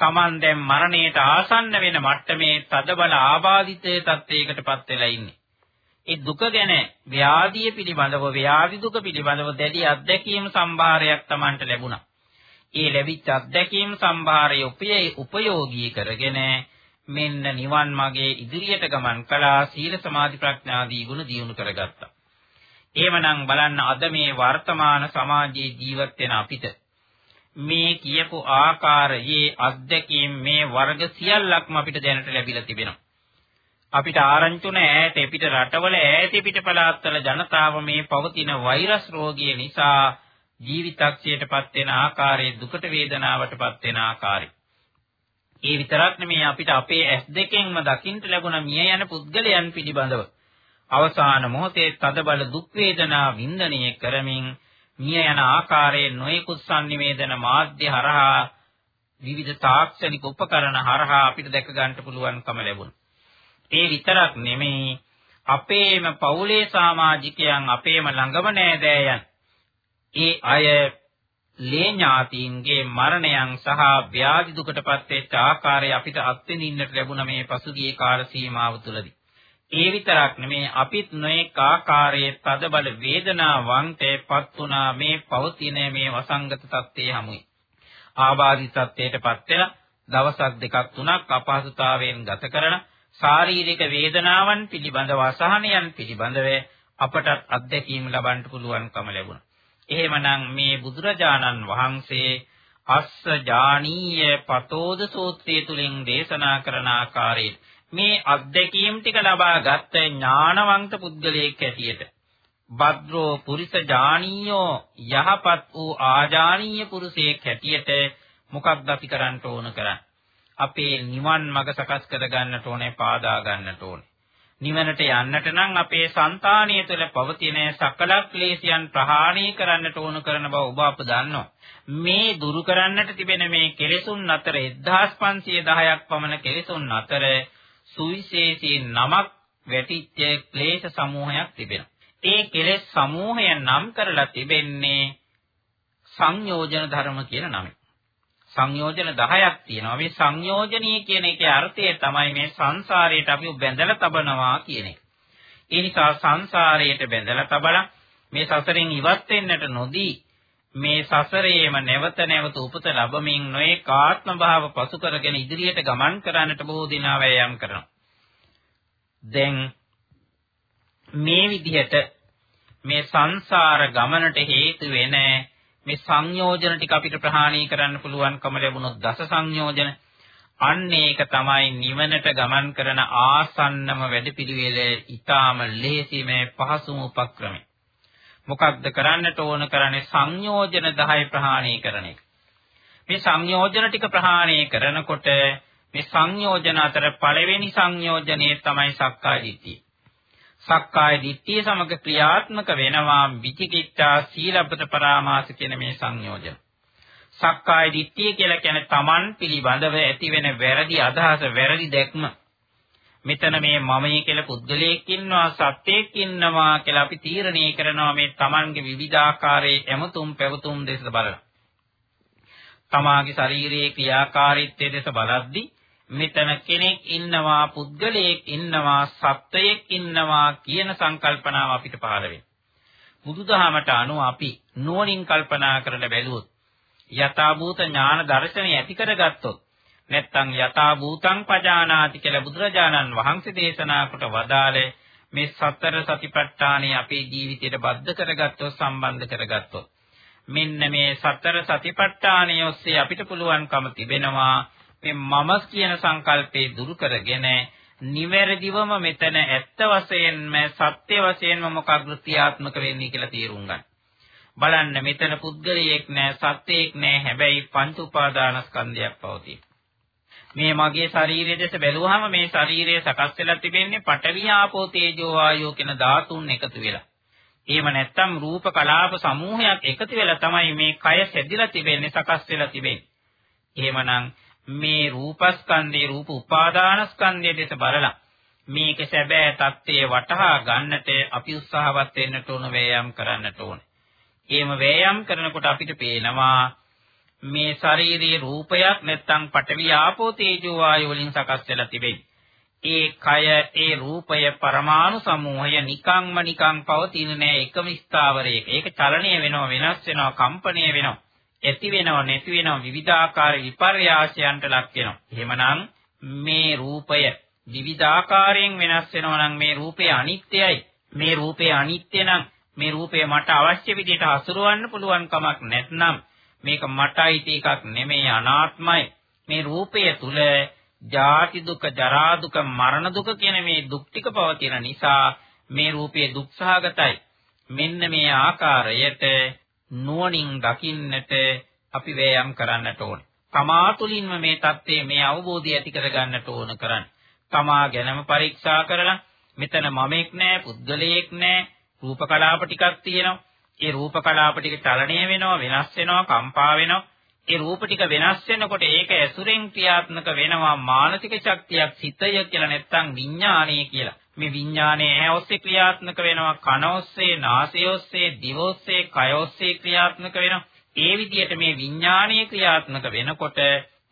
Taman දැන් මරණයට ආසන්න වෙන මට්ටමේ තදබල ආබාධිත තත්ත්වයකටපත් වෙලා ඉන්නේ. ඒ දුක ගැන ව්‍යාධිය පිළිබඳව ව්‍යාධි දුක පිළිබඳව දැඩි අත්දැකීම් සම්භාරයක් Tamanට ලැබුණා. ඒ ලැබිච්ච අත්දැකීම් සම්භාරය උපයෝගී කරගෙන මෙන්න නිවන් මාගේ ඉදිරියට ගමන් කළා සීල සමාධි ප්‍රඥාදී ගුණ දියුණු කරගත්තා. එහෙමනම් බලන්න අද මේ වර්තමාන සමාජයේ ජීවත් වෙන අපිට මේ කියපු ආකාරයේ අත්දැකීම් මේ වර්ග සියල්ලක්ම අපිට දැනට ලැබිලා තිබෙනවා. අපිට ආරංචුන ඈත පිට රටවල ඈත පිට පළාත්වල ජනතාව මේ පවතින වෛරස් රෝගිය නිසා ජීවිතක්ෂයටපත් වෙන ආකාරයේ දුකට වේදනාවටපත් වෙන ආකාරය. ඒ විතරක් නෙමෙයි අපිට අපේ ඇස් දෙකෙන්ම දකින්න ලැබුණ මිය යන පුද්ගලයන් පිළිබඳව අවසාන මොහොතේ තදබල දුක් වේදනා වින්දනය කරමින් මිය යන ආකාරයේ නොයෙකුත් sannivedana මාධ්‍ය හරහා විවිධ තාක්ෂණික උපකරණ හරහා අපිට දැක ගන්නට පුළුවන්කම ලැබුණා. ඒ විතරක් නෙමෙයි අපේම පවුලේ සමාජිකයන් අපේම ළඟම නෑදෑයන් ඒ අය ලේ ඥාතීන්ගේ මරණයන් සහ ව්‍යාධි දුකටපත් වෙච්ච ආකාරය අපිට අත්විඳින්නට ලැබුණ මේ පසුගිය කාල සීමාව තුළදී. ඒ විතරක් නෙමේ අපිත් නොඑක ආකාරයේ තදබල වේදනාවන්ටපත් වුණා මේ පවතින මේ වසංගත තත්ත්වයේ හැමුයි. ආබාධි තත්ත්වයටපත් වෙලා දවසක් දෙකක් තුනක් අපහසුතාවයෙන් ගත කරන ශාරීරික වේදනාවන් පිළිබඳව අසහනයන් පිළිබඳව අපට අත්දැකීම් ලබන්න පුළුවන්කම ලැබුණා. එහෙමනම් මේ බුදුරජාණන් වහන්සේ අස්ස ජානීය පතෝද සූත්‍රය තුලින් දේශනා කරන ආකාරයෙන් මේ අත්දැකීම් ටික ලබා ගත්ත ඥානවන්ත පුද්ගලයෙක් ඇටියට භද්‍රෝ පුරිස ජානීයෝ යහපත් වූ ආජානීය පුරුෂයෙක් හැටියට මොකක්ද අපි කරන්න ඕන කරන්නේ? අපේ නිවන් මඟ සකස් කර ගන්නට ඕනේ පාදා ගන්නට ඕනේ. නිවනට යන්නට නම් අපේ సంతානිය තුළ පවතින සකල ක්ලේශයන් ප්‍රහාණය කරන්නට ඕන කරන බව ඔබ අප දන්නවා. මේ දුරු කරන්නට තිබෙන මේ කෙලෙසුන් අතර 1510ක් පමණ කෙලෙසුන් අතර සුවිශේෂී නමක් වැටිච්ච ක්ලේශ සමූහයක් තිබෙනවා. ඒ කෙලෙස් සමූහය නම් කරලා තිබෙන්නේ සංයෝජන ධර්ම කියන නමෙන්. සංයෝජන 10ක් තියෙනවා. මේ සංයෝජනීය කියන එකේ අර්ථය තමයි මේ සංසාරයට අපි බැඳලා තබනවා කියන එක. ඒ නිසා සංසාරයට බැඳලා තබලා මේ සසරෙන් ඉවත් වෙන්නට නොදී මේ සසරේම නැවත නැවත උපත ලැබමින් නොයේ කාත්ම භාව පසු කරගෙන ඉදිරියට ගමන් කරන්නට බොහෝ දිනා වෑයම් කරනවා. දැන් මේ විදිහට මේ සංසාර ගමනට හේතු වෙන මේ සංයෝජන ටික අපිට ප්‍රහාණය කරන්න පුළුවන්කම ලැබුණොත් දස සංයෝජන අන්න ඒක තමයි නිවනට ගමන් කරන ආසන්නම වැඩපිළිවෙල ඊටාම ලේසිම පහසුම උපක්‍රමය. මොකක්ද කරන්නට ඕන කරන්නේ සංයෝජන 10 ප්‍රහාණය කරන එක. මේ සංයෝජන ටික ප්‍රහාණය කරනකොට මේ සංයෝජන අතර පළවෙනි සංයෝජනය තමයි සක්කාය දිට්ඨිය. සක්කාය දිට්ඨිය සමග ක්‍රියාත්මක වෙනවා විචිකිච්ඡා සීලබ්බත පරාමාස කියන මේ සංයෝජන. සක්කාය දිට්ඨිය කියලා කියන්නේ Taman පිළිබඳව ඇතිවෙන වැරදි අදහස වැරදි දැක්ම. මෙතන මේ මමයි කියලා පුද්ගලයෙක් ඉන්නවා සත්‍යයක් ඉන්නවා කියලා අපි තීරණය කරනවා මේ Tamanගේ විවිධාකාරයේ එමතුම් පැවතුම් දෙස බලලා. තමාගේ ශාරීරියේ ක්‍රියාකාරීත්වය දෙස බලද්දී මෙතන කෙනෙක් ඉන්නවා පුද්ගලයෙක් ඉන්නවා සත්වයෙක් ඉන්නවා කියන සංකල්පනාව අපිට පහළ වෙනවා. බුදුදහමට අනුව අපි නුවණින් කල්පනා කරන බැලුවොත් යථාභූත ඥාන දර්ශනය ඇති කරගත්තොත් නැත්තම් යථා භූතං පජානාති කියලා බුදුරජාණන් වහන්සේ දේශනා කොට වදාළේ මේ සතර සතිපට්ඨානය අපේ ජීවිතයට බද්ධ කරගත්තොත් සම්බන්ධ කරගත්තොත් මෙන්න මේ සතර සතිපට්ඨානය ඔස්සේ අපිට පුළුවන්කම තිබෙනවා මේ මම කියන සංකල්පේ දුරු කරගෙන නිවැරදිවම මෙතන ඇත්ත වශයෙන්ම සත්‍ය වශයෙන්ම මොකක්ද ක්‍රියාත්මක වෙන්නේ කියලා තේරුම් ගන්න. බලන්න මෙතන පුද්ගලයෙක් නෑ සත්‍යයක් නෑ හැබැයි පංච උපාදානස්කන්ධයක් පවතී. මේ මගේ ශරීරය දෙස බැලුවහම මේ ශරීරය සකස් වෙලා තිබෙන්නේ පඨවි ආපෝ තේජෝ වායෝ කියන ධාතුන් එකතු වෙලා. එහෙම නැත්නම් රූප කලාප සමූහයක් එකතු වෙලා තමයි මේ කය සැදිලා තිබෙන්නේ සකස් වෙලා තිබෙන්නේ. එහෙමනම් මේ රූපස්කන්ධේ රූප උපාදානස්කන්ධයේ දෙස බලලා මේක සැබෑ தත්ත්වය වටහා ගන්නට අපි උත්සාහවත් වෙන්නට ඕන වෑයම් කරන්නට ඕන. එහෙම වෑයම් කරනකොට අපිට පේනවා මේ ශාරීරික රූපයක් නැත්නම් පඨවි ආපෝ තේජෝ වායු වලින් සකස් වෙලා තිබෙයි. ඒ කය ඒ රූපය පරමාණු සමූහය නිකම්ම නිකම් පවතින නෑ එකම ස්ථාවරයක. ඒක චලනය වෙනවා වෙනස් වෙනවා කම්පණය වෙනවා. ඇති වෙනව නැති වෙනව විවිධාකාර විපර්යාසයන්ට ලක් වෙනවා. එහෙමනම් මේ රූපය විවිධාකාරයෙන් වෙනස් වෙනවා නම් මේ රූපය අනිත්‍යයි. මේ රූපය අනිත්‍ය නම් මේ රූපය මට අවශ්‍ය විදිහට හසුරවන්න පුළුවන් කමක් නැත්නම් මේක මට අයිති එකක් නෙමෙයි අනාත්මයි. මේ රූපය තුල ජාති දුක, ජරා දුක, මරණ දුක කියන මේ දුක් ටික පවතින නිසා මේ රූපය දුක්සහගතයි. මෙන්න මේ ආකාරයට නුවණින් දකින්නට අපි වෑයම් කරන්නට ඕනේ. තමා තුළින්ම මේ தත්ත්වයේ මේ අවබෝධය ඇති කරගන්නට ඕන කරන්නේ. තමා ගැනම පරීක්ෂා කරලා මෙතන මමෙක් නෑ, පුද්ගලයෙක් නෑ, රූප කලාප ටිකක් තියෙනවා. ඒ රූප කලාප ටික චලනය වෙනවා වෙනස් වෙනවා කම්පා වෙනවා. ඒ රූප ටික වෙනස් වෙනකොට ඒක ඇසුරෙන් ක්‍රියාත්මක වෙනවා මානසික ශක්තියක් සිතය කියලා නැත්නම් විඥානය කියලා. මේ විඥානය ඇහැ ඔස්සේ ක්‍රියාත්මක වෙනවා කන ඔස්සේ නාසය ඔස්සේ දිව ඔස්සේ කය ඔස්සේ ක්‍රියාත්මක වෙනවා. ඒ විදිහට මේ විඥානීය ක්‍රියාත්මක වෙනකොට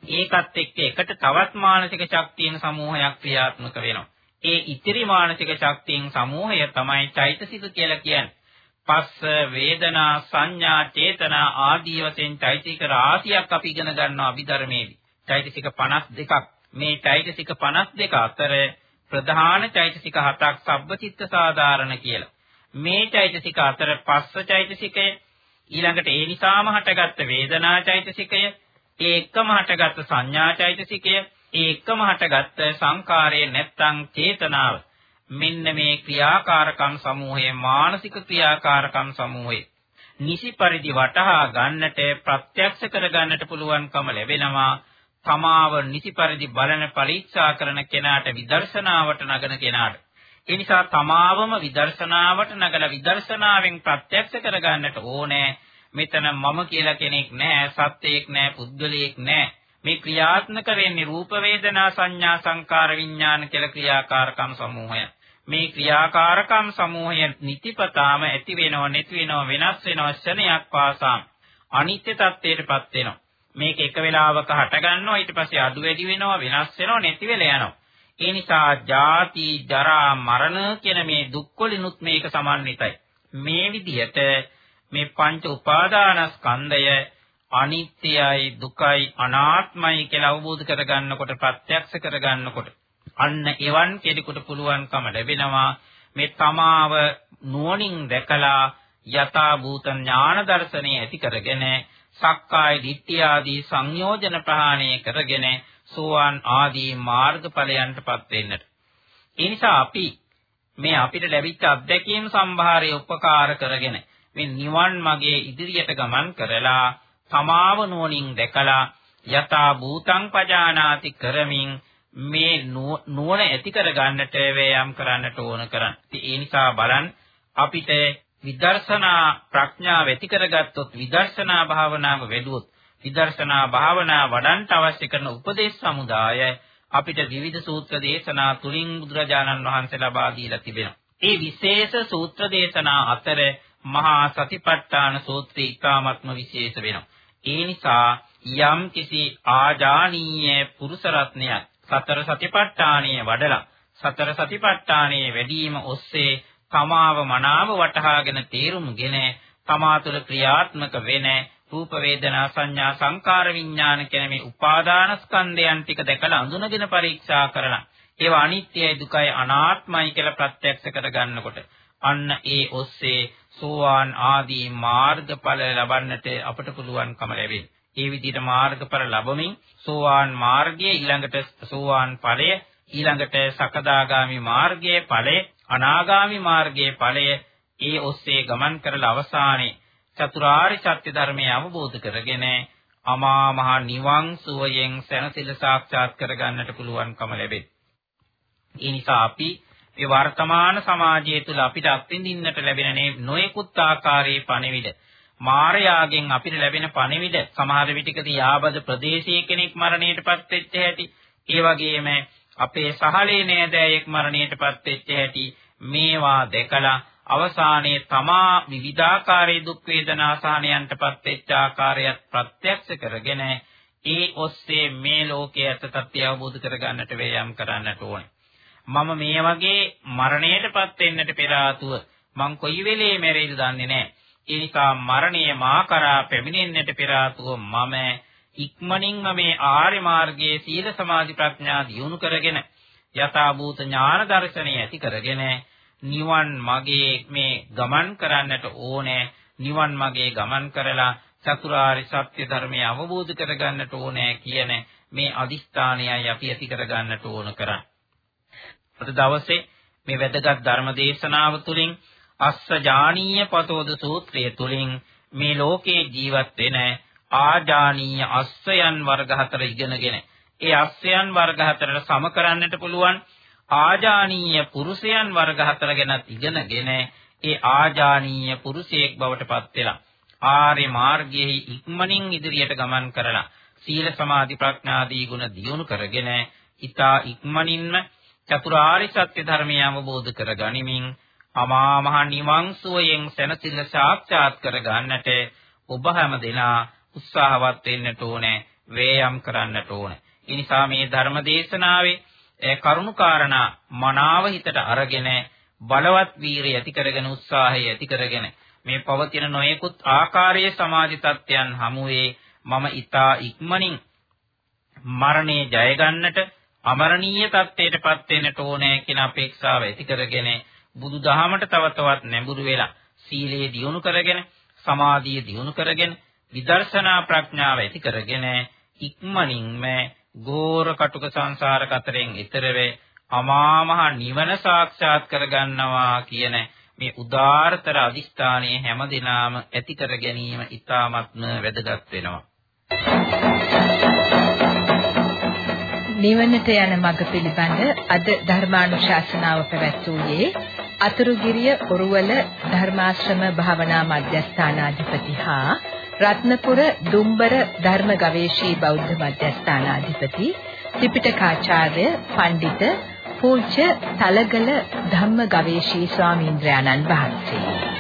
ඒකත් එක්ක එකට තවත් මානසික ශක්තියන සමූහයක් ක්‍රියාත්මක වෙනවා. ඒ ඉතිරි මානසික ශක්තියන් සමූහය තමයි චෛතසික කියලා කියන්නේ. පස්ස වේදනා සංඥා චේතනා ආදී වශයෙන් චෛතසික රාශියක් අපි ඉගෙන ගන්නවා අභිධර්මයේදී. චෛතසික 52ක්. මේ චෛතසික 52 අතර ප්‍රධාන චෛතසික හතක් සබ්බචිත්ත සාධාරණ කියලා. මේ චෛතසික අතර පස්ස චෛතසිකය ඊළඟට ඒ නිසාම හටගත්ත වේදනා චෛතසිකය ඒ එක්කම හටගත්ත සංඥා චෛතසිකය ඒ එක්කම හටගත්ත සංකාරයේ නැත්තං චේතනාව මෙන්න මේ ක්‍රියාකාරකම් සමූහයේ මානසික ක්‍රියාකාරකම් සමූහයේ නිසි පරිදි වටහා ගන්නට ප්‍රත්‍යක්ෂ කර ගන්නට පුළුවන්කම ලැබෙනවා. තමාව නිසි පරිදි බලන පරීක්ෂා කරන කෙනාට විදර්ශනාවට නගන කෙනාට. ඒ නිසා තමාවම විදර්ශනාවට නගලා විදර්ශනාවෙන් ප්‍රත්‍යක්ෂ කර ගන්නට ඕනේ. මෙතන මම කියලා කෙනෙක් නැහැ සත්‍යයක් නැහැ පුද්ගලයෙක් නැහැ. මේ ක්‍රියාත්මක වෙන්නේ රූප වේදනා සංඥා සංකාර විඥාන කියලා ක්‍රියාකාරකම් සමූහය. මේ ක්‍රියාකාරකම් සමූහය නිතිපතාම ඇති වෙනව නැති වෙනව වෙනස් වෙනව ක්ෂණයක් පාසා අනිත්‍ය තත්ත්වයටපත් වෙනවා. මේක එක වෙලාවක හට ගන්නවා ඊට පස්සේ අඩු වැඩි වෙනවා වෙනස් වෙනවා නැති වෙලා යනවා. ඒ නිසා ජාති ජරා මරණ කියන මේ දුක්වලිනුත් මේක සමන්විතයි. මේ විදිහට මේ පංච උපාදානස්කන්ධය අනිත්‍යයි දුකයි අනාත්මයි කියලා අවබෝධ කරගන්නකොට ප්‍රත්‍යක්ෂ කරගන්නකොට අන්න එවන් කෙනෙකුට පුළුවන්කම ලැබෙනවා මේ තමාව නුවණින් දැකලා යථා භූත ඥාන දර්ශනය ඇති කරගෙන සක්කාය දිට්ඨිය ආදී සංයෝජන ප්‍රහාණය කරගෙන සෝවාන් ආදී මාර්ගඵලයන්ටපත් වෙන්නට. ඒ නිසා අපි මේ අපිට ලැබිච්ච අත්දැකීම් සම්භාරය උපකාර කරගෙන මේ නිවන් මාගේ ඉදිරියට ගමන් කරලා තමාව නුවණින් දැකලා යථා භූතං පජානාති කරමින් මේ නුවණ ඇති කර ගන්නට වේයම් කරන්නට ඕන කරන්. ඒ නිසා බලන්න අපිට විදර්ශනා ප්‍රඥාව ඇති කරගත්තොත් විදර්ශනා භාවනාව වැඩුවොත් විදර්ශනා භාවනා වඩන්ට අවශ්‍ය කරන උපදේශ සමුදාය අපිට විවිධ සූත්‍ර දේශනා තුලින් බුදුරජාණන් වහන්සේ ලබා දීලා තිබෙනවා. ඒ විශේෂ සූත්‍ර දේශනා අතර මහා සතිපට්ඨාන සූත්‍රය ඉතාමත්ම විශේෂ වෙනවා. ඒ නිසා යම් කිසි ආජානීය පුරුෂ රත්නයක් සතර සතිපට්ඨානීය වඩලා සතර සතිපට්ඨානයේ වැඩිම ඔස්සේ තමාව මනාව වටහාගෙන තේරුම්ගෙන තමා තුළ ක්‍රියාත්මක වෙන රූප වේදනා සංඥා සංකාර විඥාන කියන මේ උපාදාන ස්කන්ධයන් ටික දැකලා අඳුනගෙන පරීක්ෂා කරලා ඒවා අනිත්‍යයි දුකයි අනාත්මයි කියලා ප්‍රත්‍යක්ෂ කරගන්නකොට අන්න ඒ ඔස්සේ සෝවාන් ආදී මාර්ගඵල ලබන්නට අපට පුළුවන්කම ලැබෙනවා. ඒ විදිහට මාර්ගඵල ලැබමින් සෝවාන් මාර්ගයේ ඊළඟට සෝවාන් ඵලය ඊළඟට සකදාගාමි මාර්ගයේ ඵලය අනාගාමි මාර්ගයේ ඵලය ඒ ඔස්සේ ගමන් කරලා අවසානයේ චතුරාර්ය සත්‍ය ධර්මය අවබෝධ කරගෙන අමා මහ නිවන් සුවයෙන් සැනසෙල සාක්ෂාත් කරගන්නට පුළුවන්කම ලැබේ. ඒ නිසා අපි මේ වර්තමාන සමාජය තුළ අපිට අත්විඳින්නට ලැබෙන නොයෙකුත් ආකාරයේ පණිවිඩ මායාගෙන් අපිට ලැබෙන පණිවිඩ සමහර විටකදී යාබද ප්‍රදේශයේ කෙනෙක් මරණයටපත් වෙච්ච හැටි ඒ වගේම අපේ සහලේ නෑදෑයෙක් මරණයටපත් වෙච්ච හැටි මේවා දැකලා අවසානයේ තමා විවිධාකාරයේ දුක් වේදනා සහනයන්ටපත් වෙච්ච ආකාරයත් ප්‍රත්‍යක්ෂ කරගෙන ඒ ඔස්සේ මේ ලෝකයේ ඇත්ත තත්ත්වය අවබෝධ කරගන්නට වේයම් කරන්නට ඕනේ. මම මේ වගේ මරණයටපත් වෙන්නට පෙර ආතුව මං කොයි වෙලේ මැරෙයිද දන්නේ නැහැ. ඒ නිසා මරණය මා කරා පැමිණෙන්නට පෙර ආතුව මම ඉක්මනින්ම මේ ආර්ය මාර්ගයේ සීල සමාධි ප්‍රඥා දියුණු කරගෙන යථාභූත ඥාන දර්ශනය ඇති කරගෙන නිවන් මගේ මේ ගමන් කරන්නට ඕනේ නිවන් මගේ ගමන් කරලා චතුරාර්ය සත්‍ය ධර්මය අවබෝධ කරගන්නට ඕනේ කියන මේ අදිස්ථානයයි අපි ඇති කරගන්නට ඕන කරන්නේ. අද දවසේ මේ වැදගත් ධර්ම දේශනාව තුළින් අස්ස ජානීය පතෝද සූත්‍රය තුළින් මේ ලෝකේ ජීවත් වෙන ආජානීය අස්සයන් වර්ග හතර ඉගෙනගෙන ඒ අස්සයන් වර්ග හතරට සම කරන්නට පුළුවන් ආජානීය පුරුෂයන් වර්ග හතර ගැනත් ඉගෙනගෙන ඒ ආජානීය පුරුෂයෙක් බවට පත් වෙලා ආර්ය මාර්ගයේ ඉක්මනින් ඉදිරියට ගමන් කරලා සීල සමාධි ප්‍රඥාදී ගුණ දියුණු කරගෙන ඊතා ඉක්මනින්ම චතුරාර්ය සත්‍ය ධර්මය අවබෝධ කර ගනිමින් අමා මහ නිවන් සුවයෙන් සැනසෙල්ල සාක්ෂාත් කර ගන්නට ඔබ හැම දෙනා උත්සාහවත් වෙන්නට ඕනේ වේයම් කරන්නට ඕනේ. ඒ නිසා මේ ධර්ම දේශනාවේ කරුණාකාරණා මනාව හිතට අරගෙන බලවත් වීරිය ඇති කරගෙන උත්සාහය ඇති කරගෙන මේ පවතින නොයෙකුත් ආකාරයේ සමාධි තත්ත්වයන් හමුවේ මම ඊතා ඉක්මනින් මරණය ජය ගන්නට අමරණීය තත්ත්වයටපත් වෙන්නට ඕනේ කියන අපේක්ෂාව ඇති කරගෙන බුදුදහමට තව තවත් නැඹුරු වෙලා සීලය දියුණු කරගෙන සමාධිය දියුණු කරගෙන විදර්ශනා ප්‍රඥාව ඇති කරගෙන ඉක්මනින්ම ගෝර කටුක සංසාර කතරෙන් ඈතර වේ අමා මහ නිවන සාක්ෂාත් කරගන්නවා කියන මේ උදාාරතර අදිස්ථානයේ හැමදිනාම ඇති කර ගැනීම ඉතාමත්ම වැදගත් වෙනවා. නිවනට යන මඟ පිළිබඳ අද ධර්මානුශාසනාව පැවැත්වුවේ අතුරුගිරිය ඔරුවල ධර්මාශ්‍රම භාවනා මධ්‍යස්ථානාධිපති හා රත්නපුර දුම්බර ධර්ම ගවේෂී බෞද්ධ මධ්‍යස්ථානාධිපති ත්‍රිපිටකාචාර්ය පඬිත පූජ්‍ය තලගල ධම්ම ගවේෂී ස්වාමීන්ද්‍රයාණන් වහන්සේ.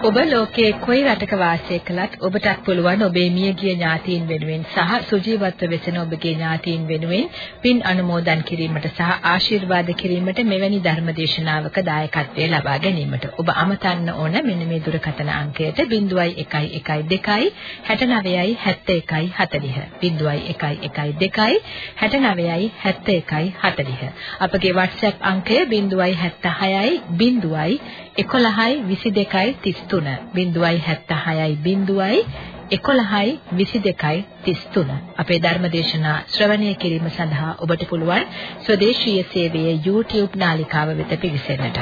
ඔබ ලෝකයේ කොයි රටක වාසය කළත් ඔබටත් පුළුවන් ඔබේ මියගිය ඥාතීන් වෙනුවෙන් සහ සුජීවත්ව වෙසෙන ඔබගේ ඥාතීන් වෙනුවෙන් පින් අනුමෝදන් කිරීමට සහ ආශිර්වාද කිරීමට මෙවැනි ධර්මදේශනාවක දායකත්වය ලබා ගැනීමට ඔබ අමතන්න ඕන. මෙන්න මේ දුරකථන අංකයට 0112 69යි 71 40 0112 69යි 71 40 අපගේ WhatsApp අංකය 076යි 0යි 11යි 22යි 33 076යි 0යි 11යි 22යි 33 අපේ ධර්මදේශනා ශ්‍රවණය කිරීම සඳහා ඔබට පුළුවන් ස්වදේශීය සේවයේ YouTube නාලිකාව වෙත පිවිසෙන්නට.